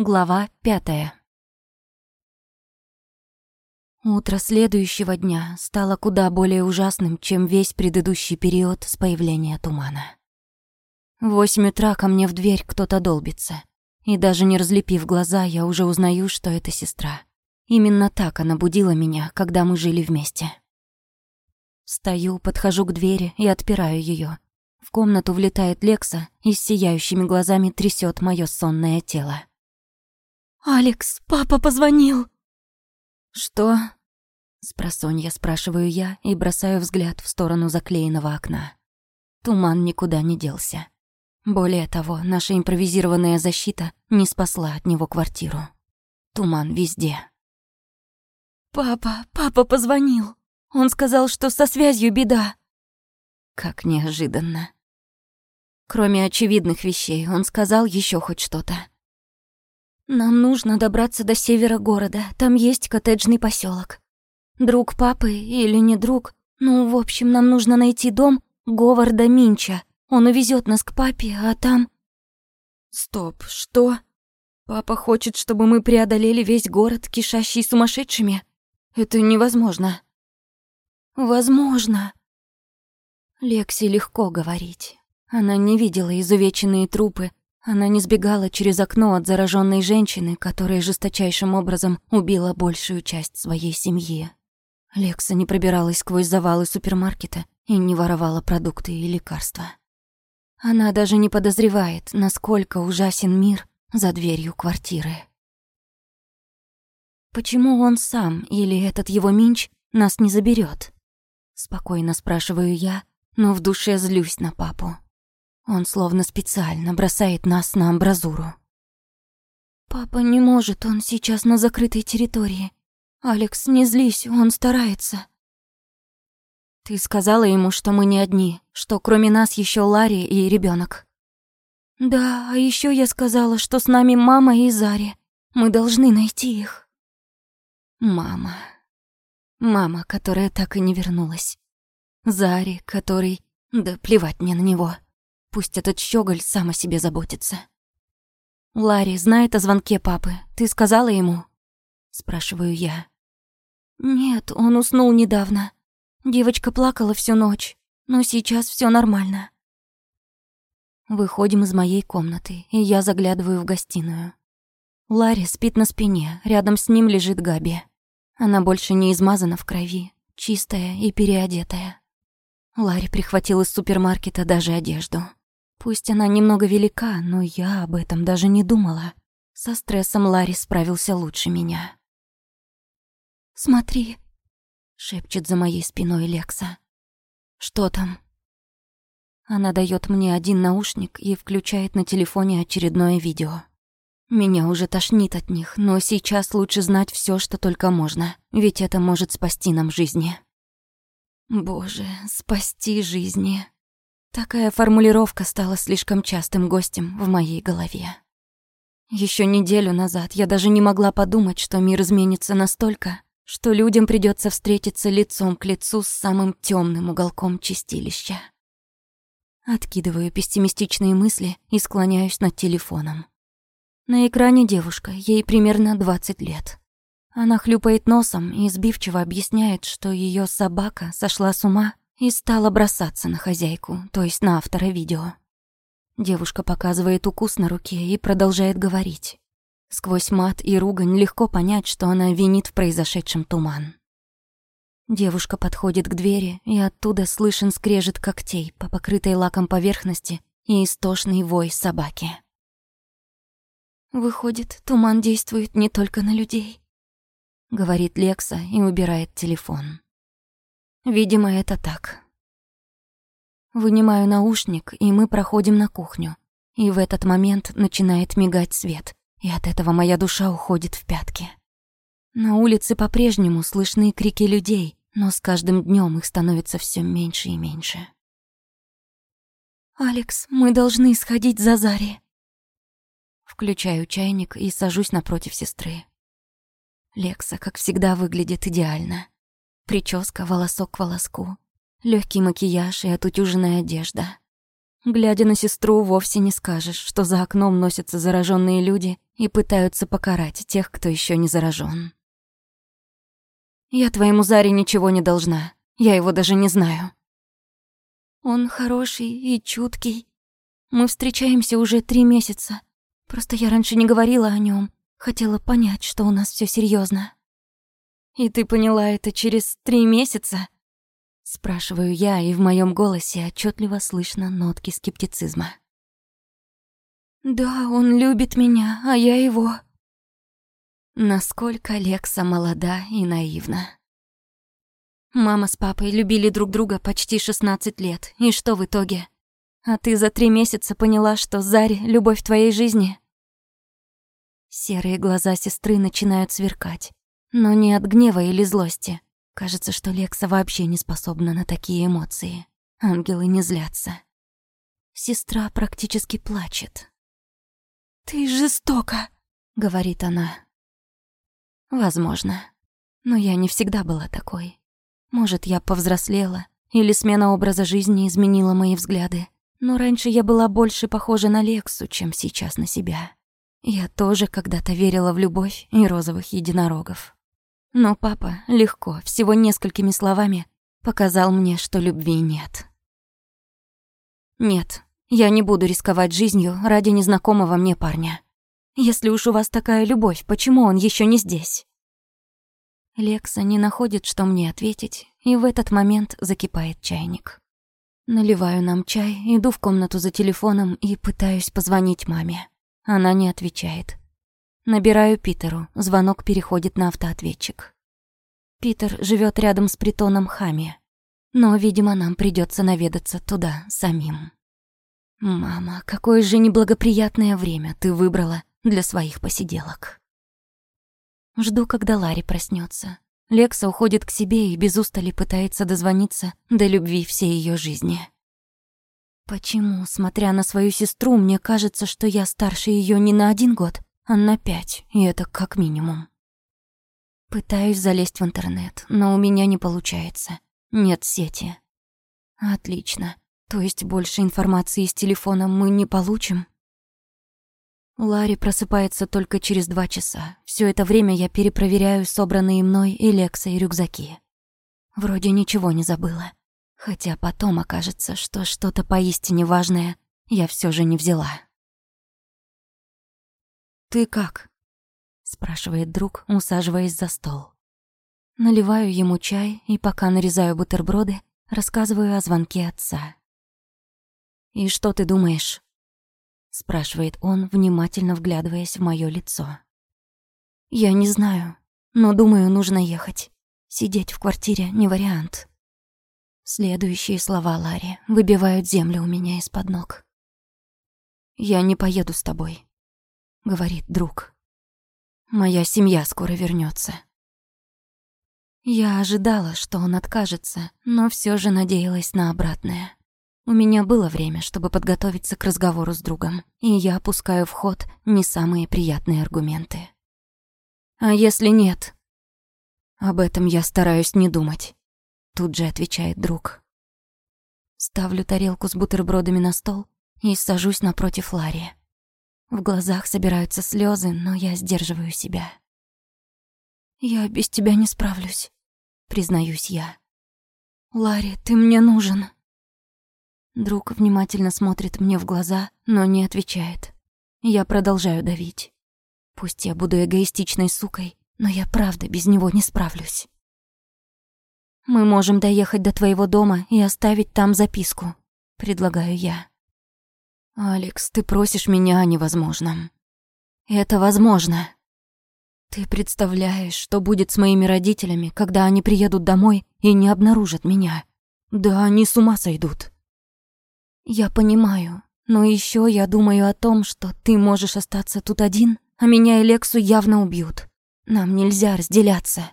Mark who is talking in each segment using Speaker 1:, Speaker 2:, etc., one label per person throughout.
Speaker 1: Глава пятая. Утро следующего дня стало куда более ужасным, чем весь предыдущий период с появления тумана. В восемь утра ко мне в дверь кто-то долбится. И даже не разлепив глаза, я уже узнаю, что это сестра. Именно так она будила меня, когда мы жили вместе. Стою, подхожу к двери и отпираю ее. В комнату влетает Лекса и с сияющими глазами трясет мое сонное тело.
Speaker 2: «Алекс, папа позвонил!»
Speaker 1: «Что?» Спросонья спрашиваю я и бросаю взгляд в сторону заклеенного окна. Туман никуда не делся. Более того, наша импровизированная защита не спасла от него квартиру. Туман везде.
Speaker 2: «Папа, папа позвонил. Он сказал, что со связью беда».
Speaker 1: Как неожиданно. Кроме очевидных вещей, он сказал еще хоть что-то.
Speaker 2: «Нам нужно добраться до севера города. Там есть коттеджный поселок. Друг папы или не друг. Ну, в общем, нам нужно найти дом Говарда Минча. Он увезет нас к папе, а там...»
Speaker 1: «Стоп, что? Папа хочет, чтобы мы преодолели весь город, кишащий сумасшедшими? Это невозможно».
Speaker 2: «Возможно».
Speaker 1: Лекси легко говорить. Она не видела изувеченные трупы, она не сбегала через окно от зараженной женщины, которая жесточайшим образом убила большую часть своей семьи. Лекса не пробиралась сквозь завалы супермаркета и не воровала продукты и лекарства. Она даже не подозревает, насколько ужасен мир за дверью квартиры. Почему он сам или этот его минч нас не заберет? Спокойно спрашиваю я, но в душе злюсь на папу. Он словно специально бросает нас на амбразуру.
Speaker 2: «Папа не может, он сейчас на закрытой территории. Алекс, не злись, он старается».
Speaker 1: «Ты сказала ему, что мы не одни, что кроме нас еще Ларри и ребенок.
Speaker 2: «Да, а еще я сказала, что с нами мама и Зари. Мы должны найти их».
Speaker 1: Мама. Мама, которая так и не вернулась. Зари, который... Да плевать мне на него. Пусть этот щеголь сам о себе заботится. «Ларри знает о звонке папы. Ты сказала ему?» Спрашиваю я.
Speaker 2: «Нет, он уснул недавно. Девочка плакала всю ночь, но сейчас все нормально».
Speaker 1: Выходим из моей комнаты, и я заглядываю в гостиную. Ларри спит на спине, рядом с ним лежит Габи. Она больше не измазана в крови, чистая и переодетая. Ларри прихватил из супермаркета даже одежду. Пусть она немного велика, но я об этом даже не думала. Со стрессом Ларри справился лучше меня.
Speaker 2: «Смотри», —
Speaker 1: шепчет за моей спиной Лекса. «Что там?» Она дает мне один наушник и включает на телефоне очередное видео. Меня уже тошнит от них, но сейчас лучше знать все, что только можно, ведь это может спасти нам жизни. Боже, спасти жизни. Такая формулировка стала слишком частым гостем в моей голове. Еще неделю назад я даже не могла подумать, что мир изменится настолько, что людям придется встретиться лицом к лицу с самым темным уголком чистилища. Откидываю пессимистичные мысли и склоняюсь над телефоном. На экране девушка, ей примерно 20 лет. Она хлюпает носом и сбивчиво объясняет, что ее собака сошла с ума и стала бросаться на хозяйку, то есть на автора видео. Девушка показывает укус на руке и продолжает говорить. Сквозь мат и ругань легко понять, что она винит в произошедшем туман. Девушка подходит к двери, и оттуда слышен скрежет когтей по покрытой лаком поверхности и истошный вой собаки.
Speaker 2: «Выходит, туман действует не только на людей», — говорит Лекса и убирает телефон.
Speaker 1: Видимо, это так. Вынимаю наушник, и мы проходим на кухню. И в этот момент начинает мигать свет, и от этого моя душа уходит в пятки. На улице по-прежнему слышны крики людей, но с каждым днем их становится все меньше и меньше.
Speaker 2: «Алекс, мы должны сходить за Зари».
Speaker 1: Включаю чайник и сажусь напротив сестры. Лекса, как всегда, выглядит идеально. Прическа волосок к волоску, легкий макияж и отутюженная одежда. Глядя на сестру, вовсе не скажешь, что за окном носятся зараженные люди и пытаются покарать тех, кто еще не заражен. Я твоему Заре ничего не должна. Я его даже не знаю.
Speaker 2: Он хороший и чуткий. Мы встречаемся уже три месяца. Просто я раньше не говорила о нем, Хотела понять, что у нас все серьезно.
Speaker 1: И ты поняла это через три месяца? Спрашиваю я, и в моем голосе отчетливо слышно нотки скептицизма.
Speaker 2: Да, он любит меня, а я его.
Speaker 1: Насколько Лекса молода и наивна. Мама с папой любили друг друга почти 16 лет, и что в итоге? А ты за три месяца поняла, что Заре — любовь твоей жизни? Серые глаза сестры начинают сверкать, но не от гнева или злости, Кажется, что Лекса вообще не способна на такие эмоции. Ангелы не злятся. Сестра практически плачет.
Speaker 2: «Ты жестока», — говорит она.
Speaker 1: Возможно. Но я не всегда была такой. Может, я повзрослела, или смена образа жизни изменила мои взгляды. Но раньше я была больше похожа на Лексу, чем сейчас на себя. Я тоже когда-то верила в любовь и розовых единорогов. Но папа легко, всего несколькими словами, показал мне, что любви нет. Нет, я не буду рисковать жизнью ради незнакомого мне парня. Если уж у вас такая любовь, почему он еще не здесь? Лекса не находит, что мне ответить, и в этот момент закипает чайник. Наливаю нам чай, иду в комнату за телефоном и пытаюсь позвонить маме. Она не отвечает. Набираю Питеру, звонок переходит на автоответчик. Питер живет рядом с притоном Хами, но, видимо, нам придется наведаться туда самим. Мама, какое же неблагоприятное время ты выбрала для своих посиделок. Жду, когда Ларри проснется. Лекса уходит к себе и без устали пытается дозвониться до любви всей ее жизни. Почему, смотря на свою сестру, мне кажется, что я старше ее не на один год, а на пять, и это как минимум. Пытаюсь залезть в интернет, но у меня не получается. Нет сети. Отлично. То есть больше информации из телефона мы не получим? Ларри просыпается только через два часа. Все это время я перепроверяю собранные мной и Лексой рюкзаки. Вроде ничего не забыла. Хотя потом окажется, что что-то поистине важное я все же не взяла. «Ты как?» — спрашивает друг, усаживаясь за стол. Наливаю ему чай и, пока нарезаю бутерброды, рассказываю о звонке отца. «И что ты думаешь?» — спрашивает он, внимательно вглядываясь в моё лицо. «Я не знаю, но думаю, нужно ехать. Сидеть в квартире не вариант». Следующие слова Ларри выбивают землю у меня из-под ног. «Я не поеду с тобой говорит друг. Моя семья скоро вернется. Я ожидала, что он откажется, но все же надеялась на обратное. У меня было время, чтобы подготовиться к разговору с другом, и я опускаю в ход не самые приятные аргументы. А если нет? Об этом я стараюсь не думать. Тут же отвечает друг. Ставлю тарелку с бутербродами на стол и сажусь напротив Ларри. В глазах собираются слезы, но я сдерживаю себя. «Я без тебя не справлюсь», — признаюсь я. «Ларри, ты мне нужен». Друг внимательно смотрит мне в глаза, но не отвечает. Я продолжаю давить. Пусть я буду эгоистичной сукой, но я правда без него не справлюсь. «Мы можем доехать до твоего дома и оставить там записку», — предлагаю я. «Алекс, ты просишь меня о невозможном. Это возможно. Ты представляешь, что будет с моими родителями, когда они приедут домой и не обнаружат меня? Да они с ума сойдут». «Я понимаю, но еще я думаю о том, что ты можешь остаться тут один, а меня и Лексу явно убьют. Нам нельзя разделяться».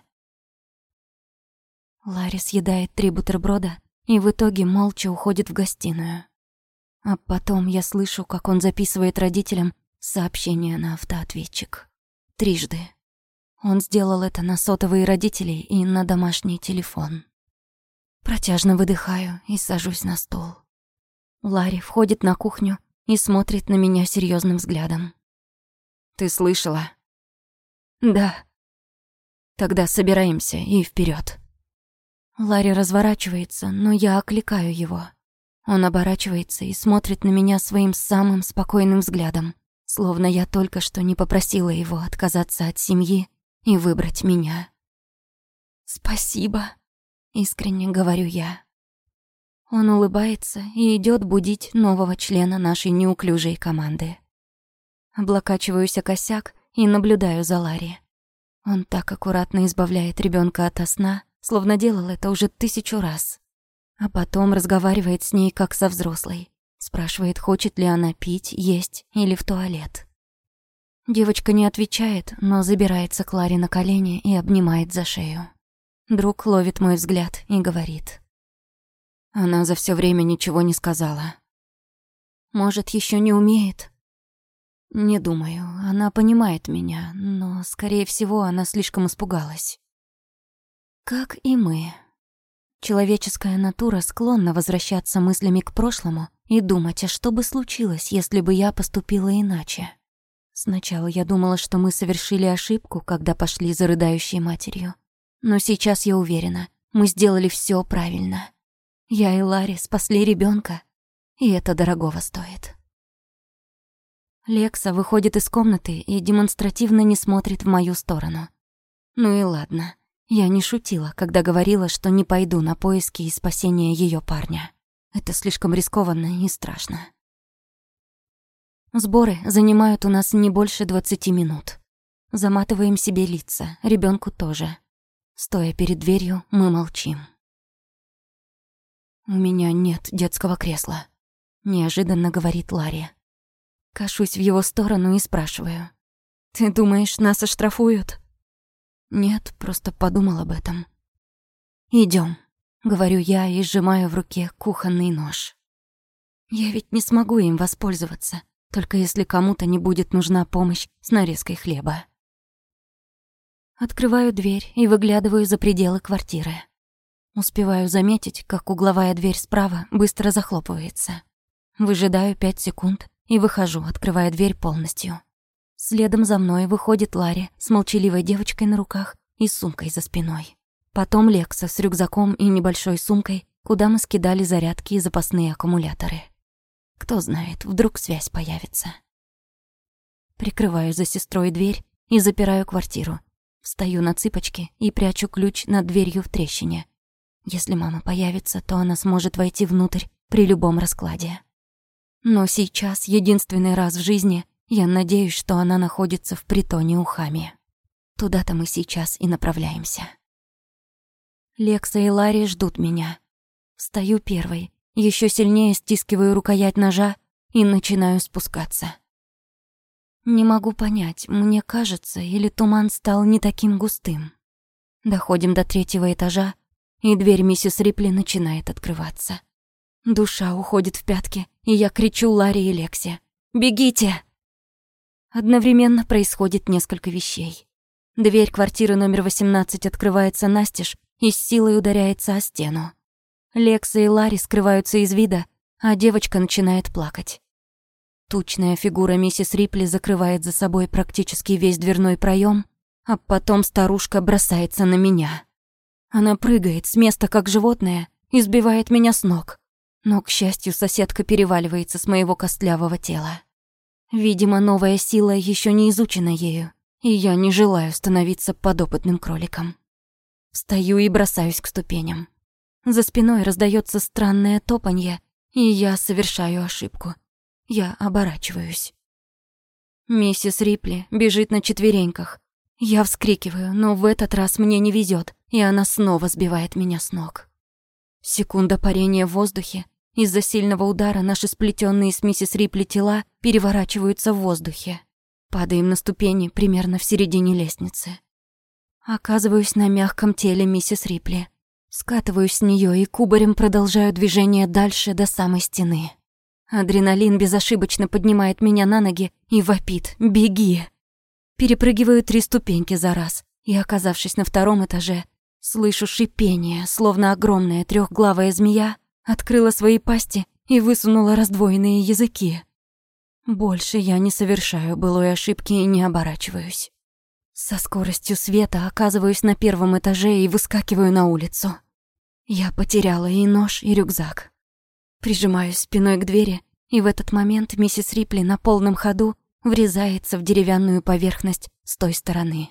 Speaker 1: Ларри съедает три бутерброда и в итоге молча уходит в гостиную. А потом я слышу, как он записывает родителям сообщение на автоответчик. Трижды. Он сделал это на сотовые родителей и на домашний телефон. Протяжно выдыхаю и сажусь на стол. Ларри входит на кухню и смотрит на меня серьезным взглядом. Ты слышала?
Speaker 2: Да.
Speaker 1: Тогда собираемся и вперед.
Speaker 2: Ларри разворачивается, но я окликаю его. Он оборачивается и смотрит на меня своим самым спокойным взглядом, словно я только что не попросила его отказаться от семьи и выбрать меня. «Спасибо», — искренне говорю я. Он улыбается и идет будить нового члена нашей неуклюжей команды. Облокачиваюсь о косяк и наблюдаю за Ларри. Он так аккуратно избавляет ребенка от сна, словно делал это уже тысячу раз. А потом разговаривает с ней как со взрослой. Спрашивает, хочет ли она пить, есть или в туалет. Девочка не отвечает, но забирается к Ларе на колени и обнимает за шею. Друг ловит мой взгляд и говорит.
Speaker 1: Она за все время ничего не сказала.
Speaker 2: Может, еще не умеет?
Speaker 1: Не думаю, она понимает меня, но, скорее всего, она слишком испугалась.
Speaker 2: Как и мы. Человеческая натура склонна возвращаться мыслями к прошлому и думать, а что бы случилось, если бы я поступила иначе. Сначала я думала, что мы совершили ошибку, когда пошли за рыдающей матерью. Но сейчас я уверена, мы сделали все правильно. Я и Ларри спасли ребенка, и это дорогого стоит. Лекса выходит из комнаты и демонстративно не смотрит в мою сторону. Ну и ладно. Я не шутила, когда говорила, что не пойду на поиски и спасение ее парня. Это слишком рискованно и страшно. Сборы занимают у нас не больше двадцати минут. Заматываем себе лица, ребенку тоже. Стоя перед дверью, мы молчим. «У меня нет детского кресла», — неожиданно говорит Ларри. Кашусь в его сторону и спрашиваю. «Ты думаешь, нас оштрафуют?» Нет, просто подумал об этом. Идем, говорю я и сжимаю в руке кухонный нож. Я ведь не смогу им воспользоваться, только если кому-то не будет нужна помощь с нарезкой хлеба. Открываю дверь и выглядываю за пределы квартиры. Успеваю заметить, как угловая дверь справа быстро захлопывается. Выжидаю пять секунд и выхожу, открывая дверь полностью. Следом за мной выходит Ларри с молчаливой девочкой на руках и сумкой за спиной. Потом Лекса с рюкзаком и небольшой сумкой, куда мы скидали зарядки и запасные аккумуляторы. Кто знает, вдруг связь появится. Прикрываю за сестрой дверь и запираю квартиру. Встаю на цыпочки и прячу ключ над дверью в трещине. Если мама появится, то она сможет войти внутрь при любом раскладе. Но сейчас единственный раз в жизни я надеюсь, что она находится в притоне у Хами. Туда-то мы сейчас и направляемся. Лекса и Ларри ждут меня. Встаю первой, еще сильнее стискиваю рукоять ножа и начинаю спускаться. Не могу понять, мне кажется, или туман стал не таким густым. Доходим до третьего этажа, и дверь миссис Рипли начинает открываться. Душа уходит в пятки, и я кричу Ларри и Лексе. «Бегите!» Одновременно происходит несколько вещей. Дверь квартиры номер 18 открывается настежь и с силой ударяется о стену. Лекса и Ларри скрываются из вида, а девочка начинает плакать. Тучная фигура миссис Рипли закрывает за собой практически весь дверной проем, а потом старушка бросается на меня. Она прыгает с места как животное и сбивает меня с ног. Но, к счастью, соседка переваливается с моего костлявого тела. Видимо, новая сила еще не изучена ею, и я не желаю становиться подопытным кроликом. Встаю и бросаюсь к ступеням. За спиной раздается странное топанье, и я совершаю ошибку. Я оборачиваюсь. Миссис Рипли бежит на четвереньках. Я вскрикиваю, но в этот раз мне не везет, и она снова сбивает меня с ног. Секунда парения в воздухе, из-за сильного удара наши сплетенные с миссис Рипли тела переворачиваются в воздухе. Падаем на ступени примерно в середине лестницы. Оказываюсь на мягком теле миссис Рипли. Скатываюсь с нее и кубарем продолжаю движение дальше до самой стены. Адреналин безошибочно поднимает меня на ноги и вопит «Беги!». Перепрыгиваю три ступеньки за раз и, оказавшись на втором этаже, слышу шипение, словно огромная трехглавая змея открыла свои пасти и высунула раздвоенные языки.
Speaker 1: Больше я не совершаю былой ошибки и не оборачиваюсь. Со скоростью света оказываюсь на первом этаже и выскакиваю на улицу. Я потеряла и нож, и рюкзак. Прижимаюсь спиной к двери, и в этот момент миссис Рипли на полном ходу врезается в деревянную поверхность с той стороны.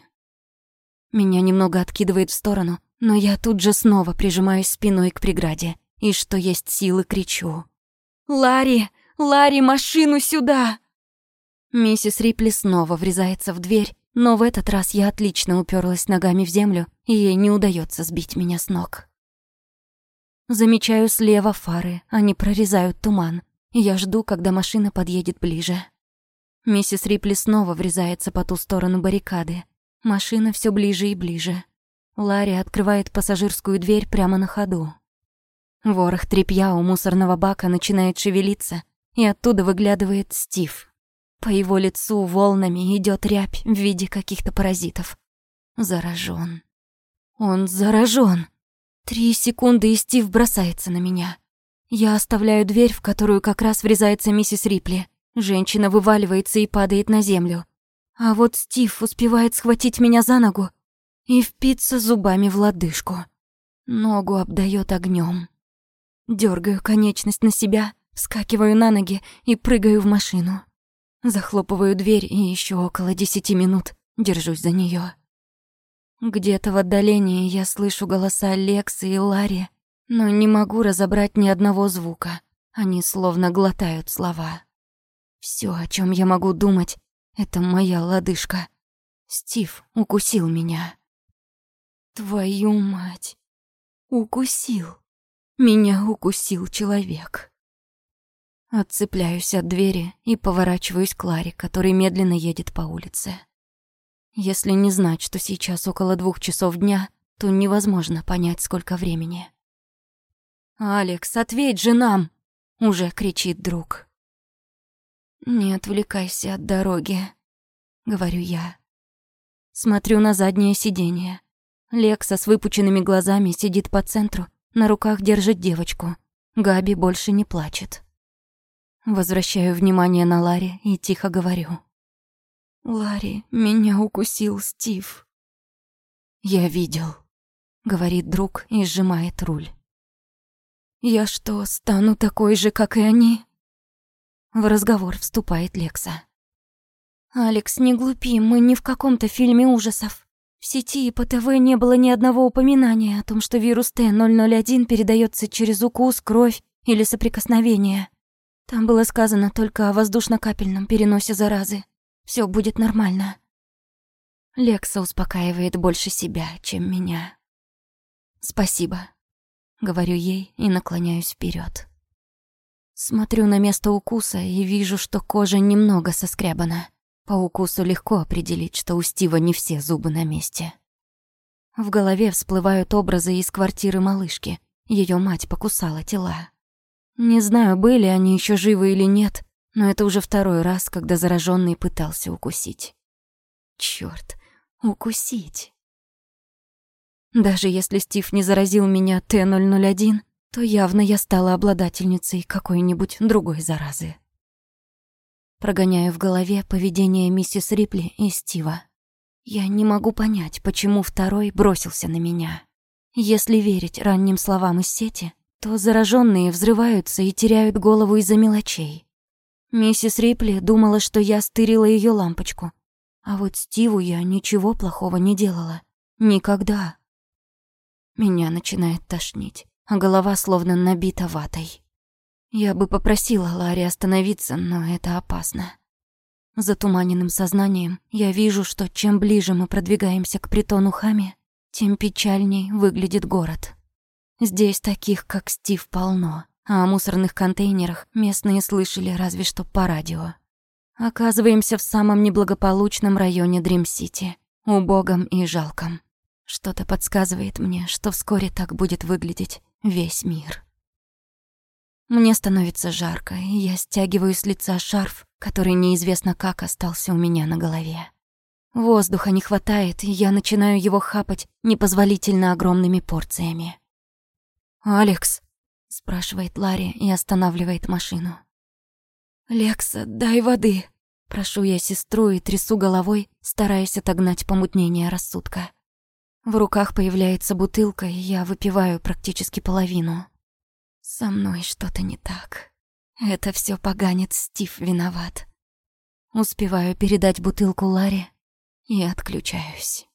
Speaker 1: Меня немного откидывает в сторону, но я тут же снова прижимаюсь спиной к преграде и, что есть силы, кричу. «Ларри! Ларри, машину сюда!» Миссис Рипли снова врезается в дверь, но в этот раз я отлично уперлась ногами в землю, и ей не удается сбить меня с ног. Замечаю слева фары, они прорезают туман, я жду, когда машина подъедет ближе. Миссис Рипли снова врезается по ту сторону баррикады. Машина все ближе и ближе. Ларри открывает пассажирскую дверь прямо на ходу. Ворох тряпья у мусорного бака начинает шевелиться, и оттуда выглядывает Стив. По его лицу волнами идет рябь в виде каких-то паразитов. Заражен. Он заражен. Три секунды, и Стив бросается на меня. Я оставляю дверь, в которую как раз врезается миссис Рипли. Женщина вываливается и падает на землю. А вот Стив успевает схватить меня за ногу и впиться зубами в лодыжку. Ногу обдает огнем. Дергаю конечность на себя, вскакиваю на ноги и прыгаю в машину. Захлопываю дверь и еще около десяти минут держусь за нее. Где-то в отдалении я слышу голоса Лекса и Ларри, но не могу разобрать ни одного звука. Они словно глотают слова. Все, о чем я могу думать, это моя лодыжка. Стив укусил меня. Твою мать. Укусил. Меня укусил человек. Отцепляюсь от двери и поворачиваюсь к Ларе, который медленно едет по улице. Если не знать, что сейчас около двух часов дня, то невозможно понять, сколько времени. «Алекс, ответь же нам!» — уже кричит друг. «Не отвлекайся от дороги», — говорю я. Смотрю на заднее сиденье. Лекса с выпученными глазами сидит по центру, на руках держит девочку. Габи больше не плачет. Возвращаю внимание на Ларри и тихо говорю. «Ларри, меня укусил Стив». «Я видел», — говорит друг и сжимает руль. «Я что, стану такой же, как и они?» В разговор вступает Лекса. «Алекс, не глупи, мы не в каком-то фильме ужасов. В сети и по ТВ не было ни одного упоминания о том, что вирус Т-001 передается через укус, кровь или соприкосновение. Там было сказано только о воздушно-капельном переносе заразы. Все будет нормально». Лекса успокаивает больше себя, чем меня. «Спасибо», Говорю ей и наклоняюсь вперед. Смотрю на место укуса и вижу, что кожа немного соскрябана. По укусу легко определить, что у Стива не все зубы на месте. В голове всплывают образы из квартиры малышки. Ее мать покусала тела. Не знаю, были они еще живы или нет, но это уже второй раз, когда зараженный пытался укусить. Черт, укусить. Даже если Стив не заразил меня Т-001, то явно я стала обладательницей какой-нибудь другой заразы. Прогоняю в голове поведение миссис Рипли и Стива. Я не могу понять, почему второй бросился на меня. Если верить ранним словам из сети, то зараженные взрываются и теряют голову из-за мелочей. Миссис Рипли думала, что я стырила ее лампочку, а вот Стиву я ничего плохого не делала. Никогда. Меня начинает тошнить, а голова словно набита ватой. Я бы попросила Ларри остановиться, но это опасно. Затуманенным сознанием я вижу, что чем ближе мы продвигаемся к притону Хами, тем печальней выглядит город. Здесь таких, как Стив, полно, а о мусорных контейнерах местные слышали разве что по радио. Оказываемся в самом неблагополучном районе Дрим-Сити, убогом и жалком. Что-то подсказывает мне, что вскоре так будет выглядеть весь мир. Мне становится жарко, и я стягиваю с лица шарф, который неизвестно как остался у меня на голове. Воздуха не хватает, и я начинаю его хапать непозволительно огромными порциями. «Алекс?» — спрашивает Ларри и останавливает машину.
Speaker 2: «Лекса, дай воды!» Прошу я сестру и трясу головой, стараясь отогнать помутнение рассудка. В руках появляется бутылка, и я выпиваю практически половину. Со мной что-то не так. Это все поганец Стив виноват. Успеваю передать бутылку Ларе и отключаюсь.